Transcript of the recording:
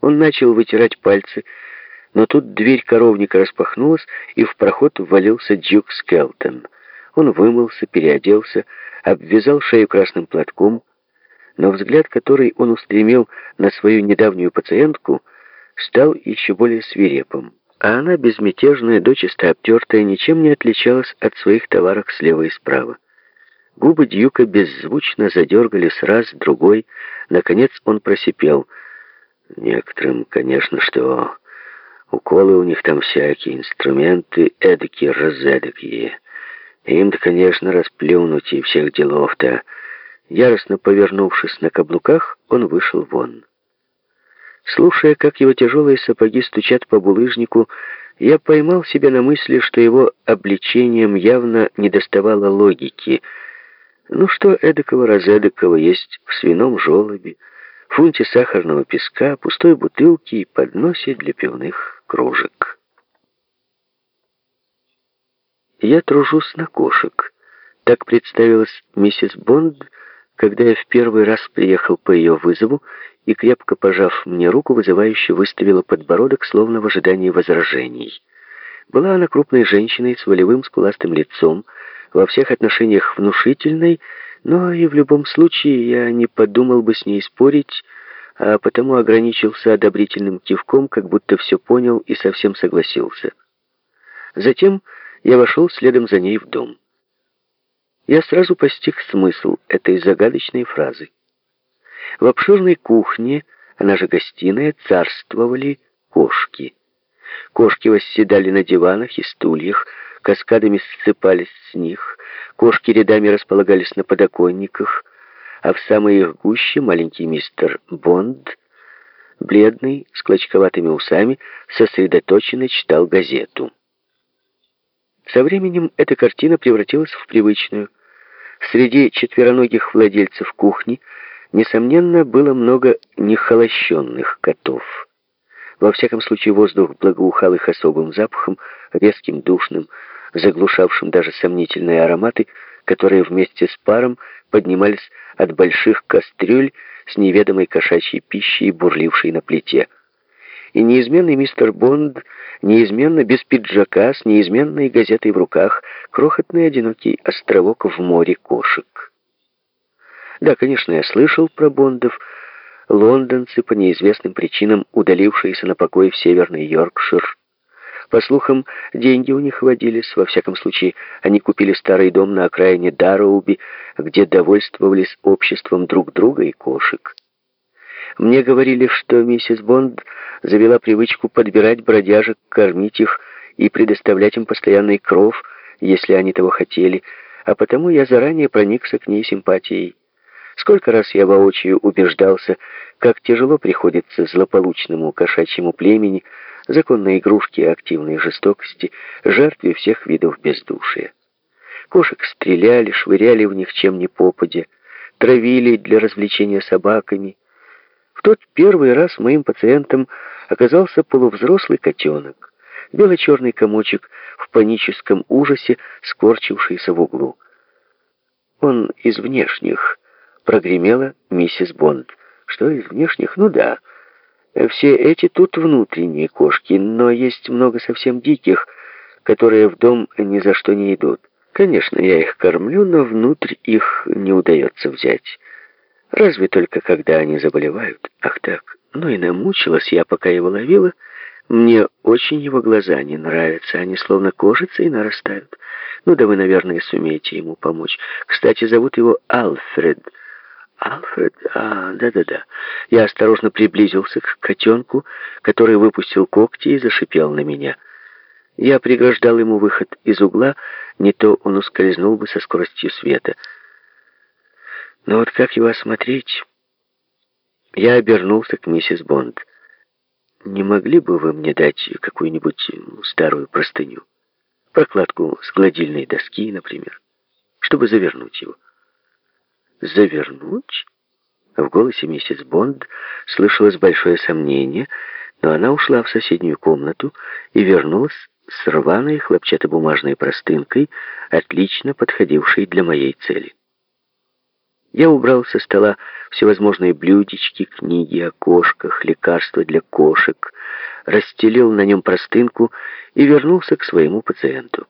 Он начал вытирать пальцы, но тут дверь коровника распахнулась, и в проход ввалился Дюк Скелтон. Он вымылся, переоделся, обвязал шею красным платком, но взгляд, который он устремил на свою недавнюю пациентку, стал еще более свирепым. А она, безмятежная, дочисто обтертая, ничем не отличалась от своих товарок слева и справа. Губы Дьюка беззвучно задергались раз, другой. Наконец он просипел. Некоторым, конечно, что уколы у них там всякие, инструменты эдакие, разэдакие. Им-то, конечно, расплюнуть и всех делов-то. Яростно повернувшись на каблуках, он вышел вон. Слушая, как его тяжелые сапоги стучат по булыжнику, я поймал себя на мысли, что его обличением явно недоставало логики. Ну что эдакого разэдакого есть в свином желобе, фунте сахарного песка, пустой бутылке и подносе для пивных кружек. Я тружусь на кошек. Так представилась миссис Бонд, когда я в первый раз приехал по ее вызову и, крепко пожав мне руку, вызывающе выставила подбородок, словно в ожидании возражений. Была она крупной женщиной с волевым скуластым лицом, во всех отношениях внушительной, но и в любом случае я не подумал бы с ней спорить, а потому ограничился одобрительным кивком, как будто все понял и совсем согласился. Затем я вошел следом за ней в дом я сразу постиг смысл этой загадочной фразы. В обширной кухне, она же гостиная, царствовали кошки. Кошки восседали на диванах и стульях, каскадами ссыпались с них, кошки рядами располагались на подоконниках, а в самой их гуще маленький мистер Бонд, бледный, с клочковатыми усами, сосредоточенно читал газету. Со временем эта картина превратилась в привычную – Среди четвероногих владельцев кухни, несомненно, было много нехолощенных котов. Во всяком случае, воздух благоухал их особым запахом, резким, душным, заглушавшим даже сомнительные ароматы, которые вместе с паром поднимались от больших кастрюль с неведомой кошачьей пищей, бурлившей на плите и неизменный мистер Бонд, неизменно без пиджака, с неизменной газетой в руках, крохотный одинокий островок в море кошек. Да, конечно, я слышал про Бондов, лондонцы, по неизвестным причинам удалившиеся на покой в Северный Йоркшир. По слухам, деньги у них водились, во всяком случае, они купили старый дом на окраине Дарроуби, где довольствовались обществом друг друга и кошек. Мне говорили, что миссис Бонд завела привычку подбирать бродяжек, кормить их и предоставлять им постоянный кров, если они того хотели, а потому я заранее проникся к ней симпатией. Сколько раз я воочию убеждался, как тяжело приходится злополучному кошачьему племени, законной игрушке активной жестокости, жертве всех видов бездушия. Кошек стреляли, швыряли в них чем ни попадя, травили для развлечения собаками, в тот первый раз моим пациентом оказался полувзрослый котенок, бело-черный комочек в паническом ужасе, скорчившийся в углу. «Он из внешних», — прогремела миссис Бонд. «Что из внешних? Ну да. Все эти тут внутренние кошки, но есть много совсем диких, которые в дом ни за что не идут. Конечно, я их кормлю, но внутрь их не удается взять». Разве только когда они заболевают. Ах так, ну и намучилась я, пока его ловила. Мне очень его глаза не нравятся, они словно кожица и нарастают. Ну да вы, наверное, сумеете ему помочь. Кстати, зовут его Алфред. Алфред? А, да-да-да. Я осторожно приблизился к котенку, который выпустил когти и зашипел на меня. Я преграждал ему выход из угла, не то он ускользнул бы со скоростью света. Но вот как его осмотреть? Я обернулся к миссис Бонд. Не могли бы вы мне дать какую-нибудь старую простыню? Прокладку с гладильной доски, например, чтобы завернуть его. Завернуть? В голосе миссис Бонд слышалось большое сомнение, но она ушла в соседнюю комнату и вернулась с рваной хлопчатобумажной простынкой, отлично подходившей для моей цели. Я убрал со стола всевозможные блюдечки, книги о кошках, лекарства для кошек, расстелил на нем простынку и вернулся к своему пациенту.